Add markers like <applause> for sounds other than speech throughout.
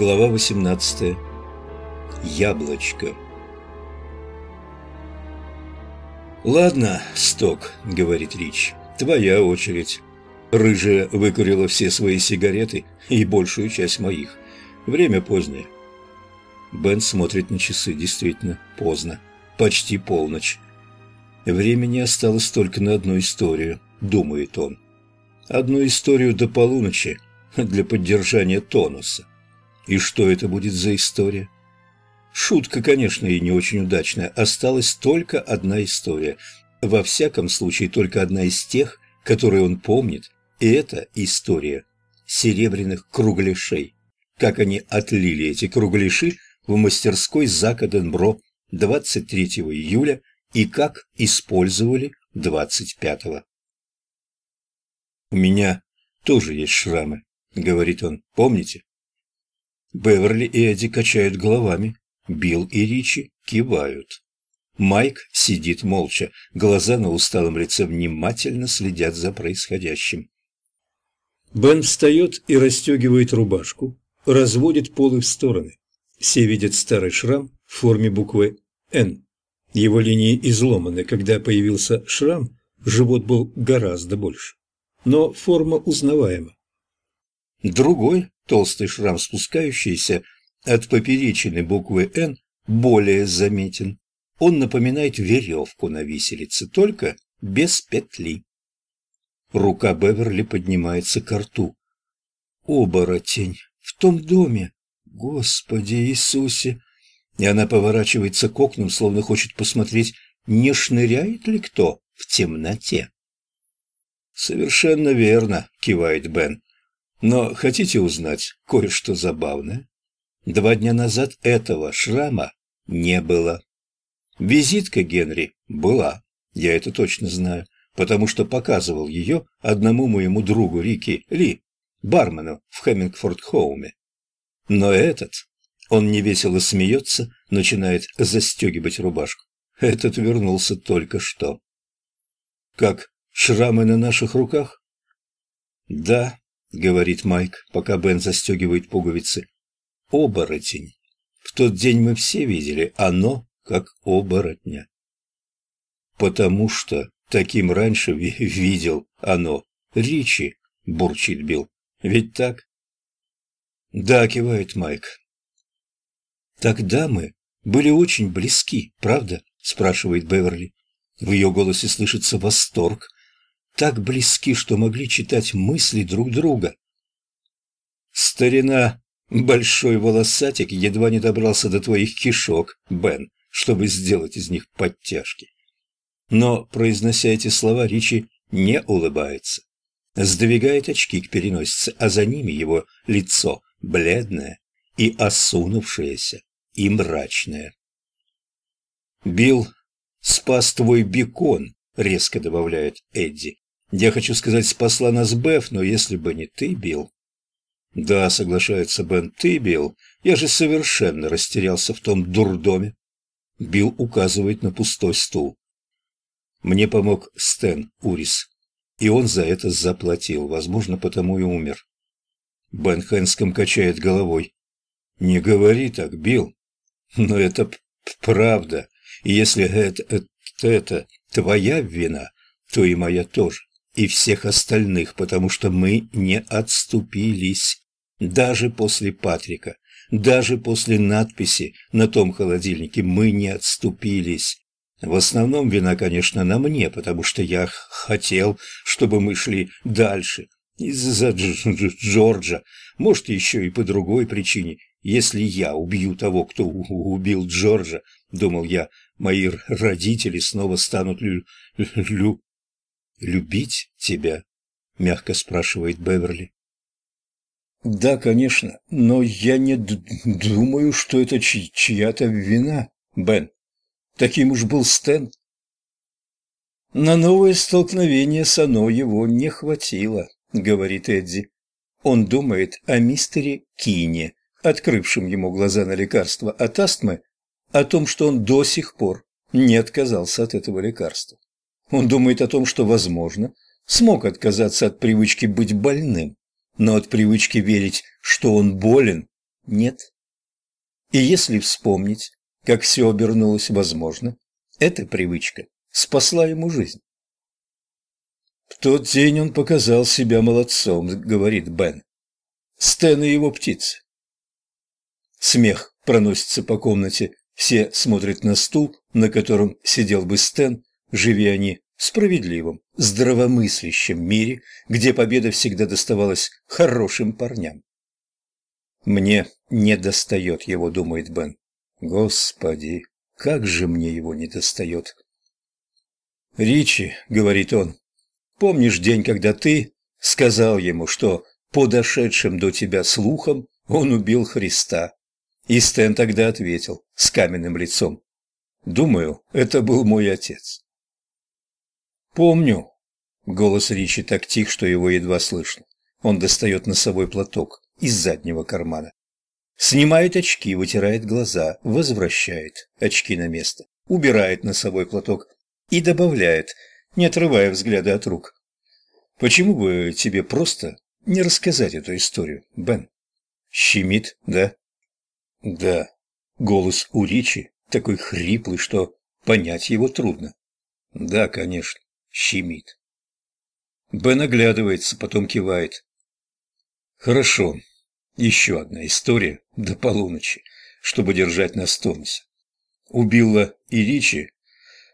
Глава 18. Яблочко. «Ладно, Сток», — говорит Рич, — «твоя очередь». Рыжая выкурила все свои сигареты и большую часть моих. Время позднее. Бен смотрит на часы. Действительно, поздно. Почти полночь. Времени осталось только на одну историю, думает он. Одну историю до полуночи для поддержания тонуса. И что это будет за история? Шутка, конечно, и не очень удачная. Осталась только одна история. Во всяком случае, только одна из тех, которые он помнит. И это история серебряных кругляшей. Как они отлили эти кругляши в мастерской Зака Денбро 23 июля и как использовали 25-го. «У меня тоже есть шрамы», — говорит он. «Помните?» Беверли и Эдди качают головами. Билл и Ричи кивают. Майк сидит молча, глаза на усталом лице внимательно следят за происходящим. Бен встает и расстегивает рубашку, разводит полы в стороны. Все видят старый шрам в форме буквы «Н». Его линии изломаны. Когда появился шрам, живот был гораздо больше. Но форма узнаваема. Другой толстый шрам, спускающийся от поперечины буквы «Н», более заметен. Он напоминает веревку на виселице, только без петли. Рука Беверли поднимается к рту. «Оборотень! В том доме! Господи Иисусе!» И она поворачивается к окнам, словно хочет посмотреть, не шныряет ли кто в темноте. «Совершенно верно», — кивает Бен. Но хотите узнать кое-что забавное? Два дня назад этого шрама не было. Визитка Генри была, я это точно знаю, потому что показывал ее одному моему другу Рики Ли, бармену в Хэммингфорд-Хоуме. Но этот, он невесело смеется, начинает застегивать рубашку. Этот вернулся только что. Как шрамы на наших руках? Да, — говорит Майк, пока Бен застегивает пуговицы. «Оборотень. В тот день мы все видели оно, как оборотня». «Потому что таким раньше видел оно. Ричи», — бурчит Билл. «Ведь так?» «Да», — кивает Майк. «Тогда мы были очень близки, правда?» — спрашивает Беверли. В ее голосе слышится восторг, так близки, что могли читать мысли друг друга. Старина, большой волосатик едва не добрался до твоих кишок, Бен, чтобы сделать из них подтяжки. Но, произнося эти слова, Ричи не улыбается. Сдвигает очки к переносице, а за ними его лицо бледное и осунувшееся, и мрачное. «Билл спас твой бекон», — резко добавляет Эдди. Я хочу сказать, спасла нас Беф, но если бы не ты, Билл... Да, соглашается Бен, ты, Билл, я же совершенно растерялся в том дурдоме. Билл указывает на пустой стул. Мне помог Стэн Урис, и он за это заплатил, возможно, потому и умер. Бен Хэнском качает головой. «Не говори так, Билл. Но это правда. И если это, это, это твоя вина, то и моя тоже и всех остальных, потому что мы не отступились. Даже после Патрика, даже после надписи на том холодильнике мы не отступились. В основном вина, конечно, на мне, потому что я хотел, чтобы мы шли дальше. Из-за Джорджа, может, еще и по другой причине. Если я убью того, кто убил Джорджа, думал я, мои родители снова станут лю лю любить тебя?» — мягко спрашивает Беверли. «Да, конечно, но я не думаю, что это чья-то вина, Бен. Таким уж был Стэн». «На новое столкновение с Оно его не хватило», — говорит Эдди. Он думает о мистере Кине, открывшем ему глаза на лекарство от астмы, о том, что он до сих пор не отказался от этого лекарства. Он думает о том, что, возможно, смог отказаться от привычки быть больным, но от привычки верить, что он болен, нет. И если вспомнить, как все обернулось возможно, эта привычка спасла ему жизнь. «В тот день он показал себя молодцом», — говорит Бен. «Стэн и его птицы». Смех проносится по комнате, все смотрят на стул, на котором сидел бы Стэн, живи они в справедливом, здравомыслящем мире, где победа всегда доставалась хорошим парням. «Мне не достает его», — думает Бен. «Господи, как же мне его не достает!» «Ричи», — говорит он, — «помнишь день, когда ты сказал ему, что по дошедшим до тебя слухам он убил Христа?» И Стэн тогда ответил с каменным лицом. «Думаю, это был мой отец». «Помню». Голос Ричи так тих, что его едва слышно. Он достает носовой платок из заднего кармана. Снимает очки, вытирает глаза, возвращает очки на место, убирает носовой платок и добавляет, не отрывая взгляда от рук. «Почему бы тебе просто не рассказать эту историю, Бен?» «Щемит, да?» Да, голос у Ричи такой хриплый, что понять его трудно. Да, конечно, щемит. Бен оглядывается, потом кивает. Хорошо, еще одна история до полуночи, чтобы держать нас в тонусе. У Билла и Ричи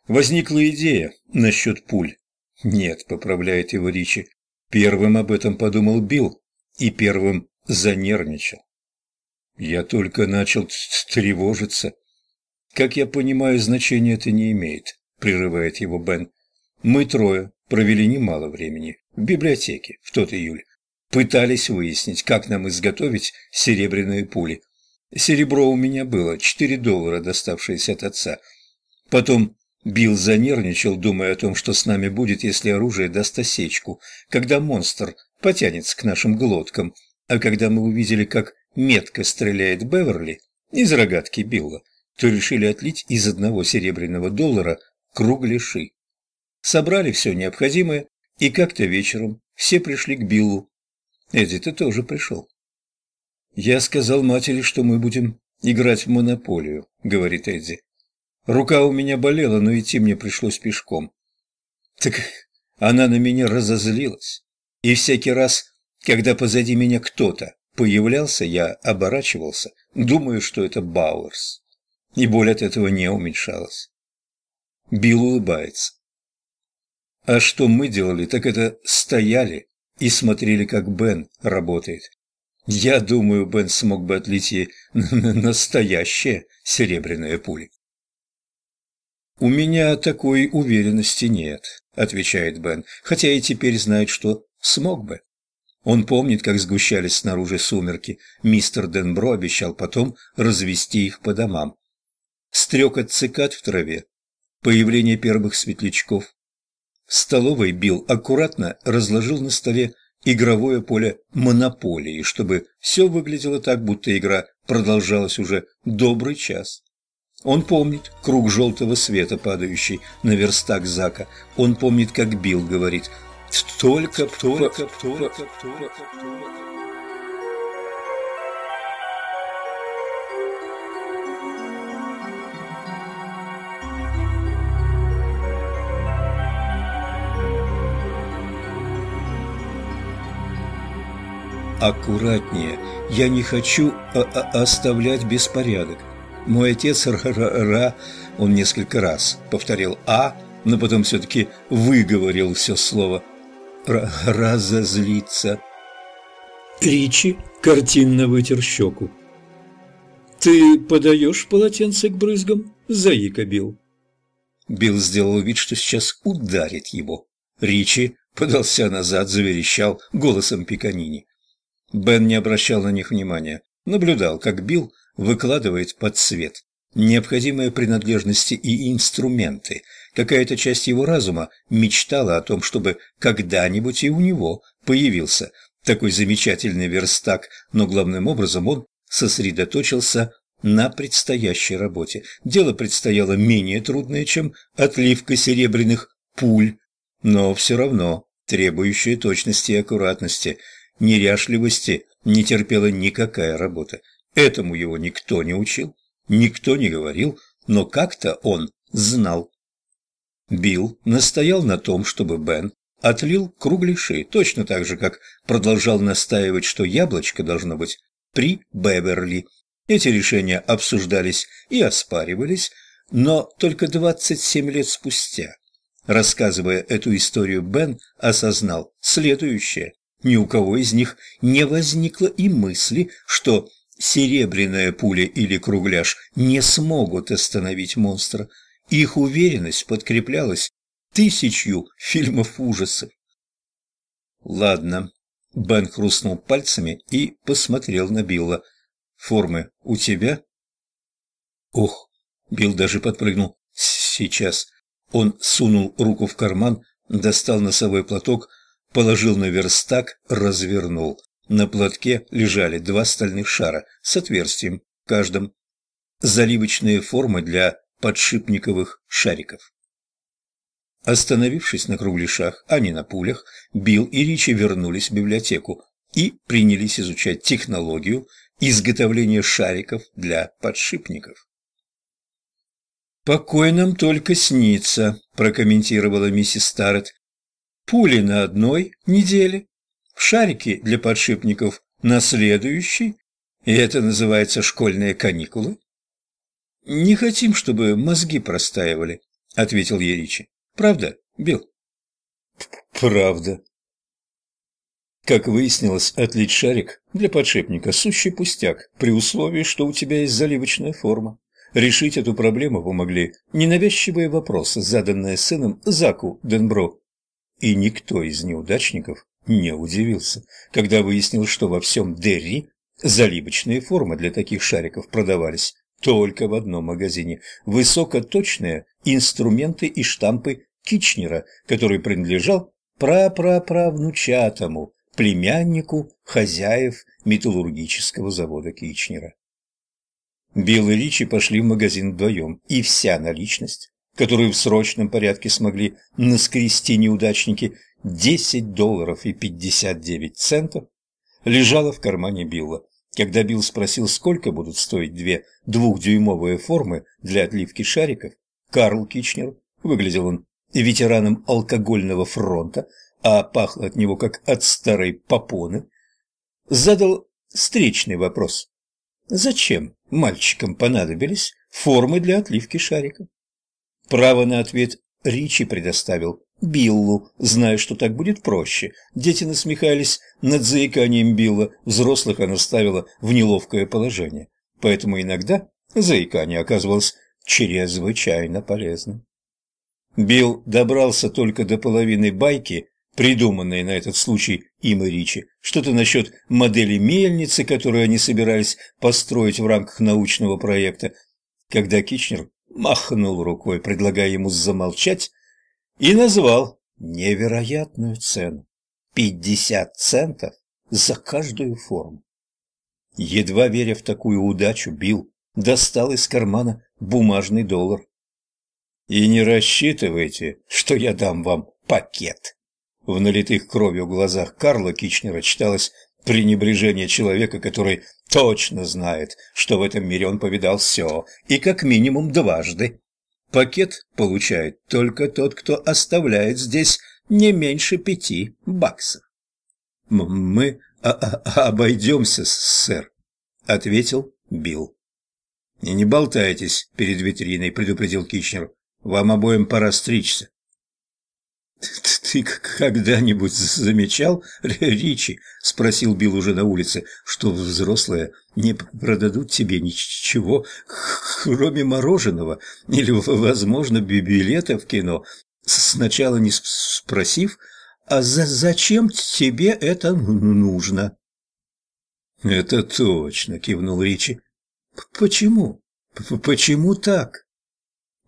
возникла идея насчет пуль. Нет, поправляет его Ричи. Первым об этом подумал Билл и первым занервничал. Я только начал тревожиться. Как я понимаю, значения это не имеет, прерывает его Бен. Мы трое провели немало времени в библиотеке в тот июль. Пытались выяснить, как нам изготовить серебряные пули. Серебро у меня было, четыре доллара, доставшиеся от отца. Потом Билл занервничал, думая о том, что с нами будет, если оружие даст осечку, когда монстр потянется к нашим глоткам. А когда мы увидели, как метко стреляет Беверли из рогатки Билла, то решили отлить из одного серебряного доллара кругляши. Собрали все необходимое, и как-то вечером все пришли к Биллу. Эдди-то тоже пришел. «Я сказал матери, что мы будем играть в монополию», — говорит Эдди. «Рука у меня болела, но идти мне пришлось пешком». Так она на меня разозлилась. И всякий раз, когда позади меня кто-то появлялся, я оборачивался, думаю, что это Бауэрс. И боль от этого не уменьшалась. Билл улыбается. А что мы делали, так это стояли и смотрели, как Бен работает. Я думаю, Бен смог бы отлить ей <laughs> настоящие серебряные пули. «У меня такой уверенности нет», — отвечает Бен, хотя и теперь знает, что смог бы. Он помнит, как сгущались снаружи сумерки. Мистер Денбро обещал потом развести их по домам. Стрекот цикад в траве, появление первых светлячков. В столовой Билл аккуратно разложил на столе игровое поле монополии, чтобы все выглядело так, будто игра продолжалась уже добрый час. Он помнит круг желтого света, падающий на верстак Зака. Он помнит, как Билл говорит – только, только, только, только, Аккуратнее. Я не хочу а -а оставлять беспорядок. Мой отец ра-ра-ра, он несколько раз повторил «а», но потом все-таки выговорил все слово разозлиться. Ричи картинно вытер щеку. «Ты подаешь полотенце к брызгам?» – заика Билл. Билл сделал вид, что сейчас ударит его. Ричи подался назад, заверещал голосом Пиканини. Бен не обращал на них внимания, наблюдал, как Билл выкладывает под свет необходимые принадлежности и инструменты. Какая-то часть его разума мечтала о том, чтобы когда-нибудь и у него появился такой замечательный верстак, но главным образом он сосредоточился на предстоящей работе. Дело предстояло менее трудное, чем отливка серебряных пуль, но все равно требующее точности и аккуратности, неряшливости не терпела никакая работа. Этому его никто не учил, никто не говорил, но как-то он знал. Билл настоял на том, чтобы Бен отлил кругляши, точно так же, как продолжал настаивать, что яблочко должно быть при Беверли. Эти решения обсуждались и оспаривались, но только 27 лет спустя. Рассказывая эту историю, Бен осознал следующее. Ни у кого из них не возникло и мысли, что серебряная пуля или кругляш не смогут остановить монстра. Их уверенность подкреплялась тысячью фильмов ужасов. «Ладно», — Бен хрустнул пальцами и посмотрел на Билла. «Формы у тебя?» «Ох!» — Билл даже подпрыгнул. «Сейчас». Он сунул руку в карман, достал носовой платок, положил на верстак, развернул. На платке лежали два стальных шара с отверстием в каждом. Заливочные формы для подшипниковых шариков. Остановившись на кругляшах, а не на пулях, Билл и Ричи вернулись в библиотеку и принялись изучать технологию изготовления шариков для подшипников. «Покой нам только снится», – прокомментировала миссис Старрет. «Пули на одной неделе, шарики для подшипников на следующей, и это называется школьные каникулы?» «Не хотим, чтобы мозги простаивали», – ответил Еричи. Правда, Билл? Правда. Как выяснилось, отлить шарик для подшипника – сущий пустяк, при условии, что у тебя есть заливочная форма. Решить эту проблему помогли ненавязчивые вопросы, заданные сыном Заку Денбро. И никто из неудачников не удивился, когда выяснил, что во всем Дерри заливочные формы для таких шариков продавались только в одном магазине. Высокоточные инструменты и штампы Кичнера, который принадлежал прапраправнучатому племяннику хозяев металлургического завода Кичнера. Билл и Ричи пошли в магазин вдвоем, и вся наличность, которую в срочном порядке смогли наскрести неудачники, 10 долларов и 59 центов, лежала в кармане Билла. Когда Билл спросил, сколько будут стоить две двухдюймовые формы для отливки шариков, Карл Кичнер, выглядел он ветераном алкогольного фронта, а пахло от него как от старой попоны, задал встречный вопрос. Зачем мальчикам понадобились формы для отливки шариков? Право на ответ Ричи предоставил Биллу, зная, что так будет проще. Дети насмехались над заиканием Билла, взрослых она ставила в неловкое положение. Поэтому иногда заикание оказывалось чрезвычайно полезным. Билл добрался только до половины байки, придуманной на этот случай им и Ричи, что-то насчет модели мельницы, которую они собирались построить в рамках научного проекта, когда Кичнер махнул рукой, предлагая ему замолчать, и назвал невероятную цену – пятьдесят центов за каждую форму. Едва веря в такую удачу, Билл достал из кармана бумажный доллар. «И не рассчитывайте, что я дам вам пакет». В налитых кровью глазах Карла Кичнера читалось пренебрежение человека, который точно знает, что в этом мире он повидал все, и как минимум дважды. Пакет получает только тот, кто оставляет здесь не меньше пяти баксов. «Мы обойдемся, сэр», — ответил Билл. «И не болтайтесь перед витриной», — предупредил Кичнер. «Вам обоим пора стричься». «Ты когда-нибудь замечал, Ричи?» — спросил Билл уже на улице, что взрослые не продадут тебе ничего, кроме мороженого или, возможно, билета в кино, сначала не спросив, а за зачем тебе это нужно?» «Это точно», — кивнул Ричи. «Почему? Почему так?»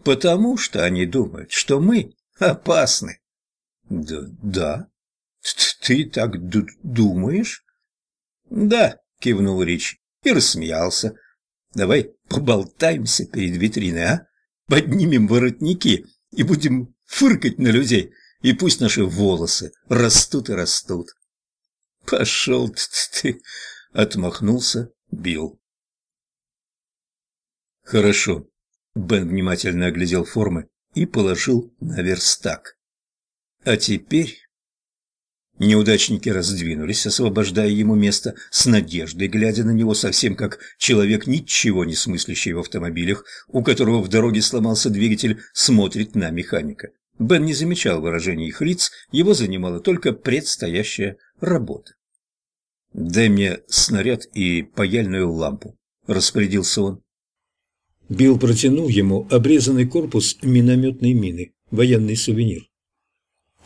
«Потому что они думают, что мы опасны». «Да, да. Ты так думаешь?» «Да», — кивнул Ричи и рассмеялся. «Давай поболтаемся перед витриной, а? Поднимем воротники и будем фыркать на людей, и пусть наши волосы растут и растут». «Пошел ты!» — отмахнулся Билл. Хорошо. Бен внимательно оглядел формы и положил на верстак. А теперь... Неудачники раздвинулись, освобождая ему место, с надеждой, глядя на него совсем как человек, ничего не смыслящий в автомобилях, у которого в дороге сломался двигатель, смотрит на механика. Бен не замечал выражений их лиц, его занимала только предстоящая работа. «Дай мне снаряд и паяльную лампу», – распорядился он. Билл протянул ему обрезанный корпус минометной мины, военный сувенир.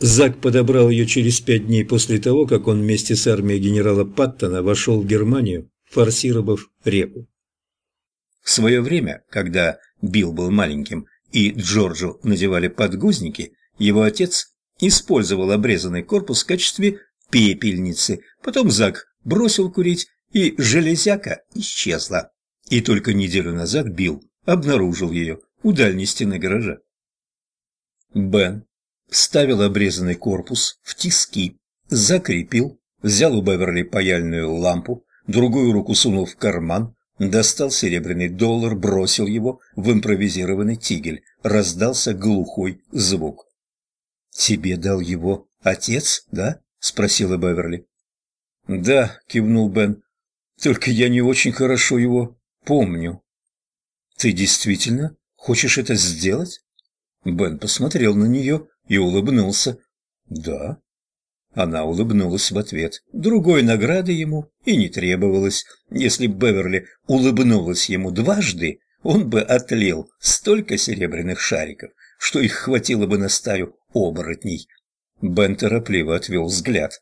Зак подобрал ее через пять дней после того, как он вместе с армией генерала Паттона вошел в Германию, форсировав реку. В свое время, когда Билл был маленьким и Джорджу надевали подгузники, его отец использовал обрезанный корпус в качестве пепельницы. Потом Зак бросил курить, и железяка исчезла. И только неделю назад Билл обнаружил ее у дальней стены гаража. Бен вставил обрезанный корпус в тиски, закрепил, взял у Беверли паяльную лампу, другую руку сунул в карман, достал серебряный доллар, бросил его в импровизированный тигель. Раздался глухой звук. «Тебе дал его отец, да?» – спросила Беверли. «Да», – кивнул Бен, – «только я не очень хорошо его помню». «Ты действительно хочешь это сделать?» Бен посмотрел на нее и улыбнулся. «Да». Она улыбнулась в ответ. Другой награды ему и не требовалось. Если б Беверли улыбнулась ему дважды, он бы отлил столько серебряных шариков, что их хватило бы на стаю оборотней. Бен торопливо отвел взгляд.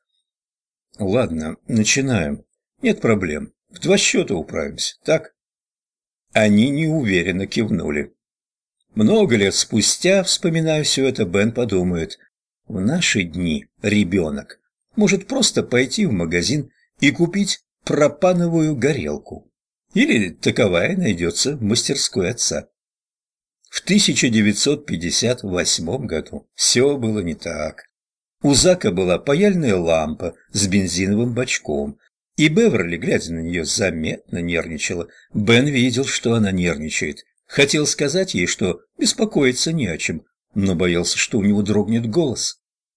«Ладно, начинаем. Нет проблем. В два счета управимся, так?» Они неуверенно кивнули. Много лет спустя, вспоминая все это, Бен подумает, в наши дни ребенок может просто пойти в магазин и купить пропановую горелку. Или таковая найдется в мастерской отца. В 1958 году все было не так. У Зака была паяльная лампа с бензиновым бачком, и Беверли, глядя на нее, заметно нервничала. Бен видел, что она нервничает. Хотел сказать ей, что беспокоиться не о чем, но боялся, что у него дрогнет голос.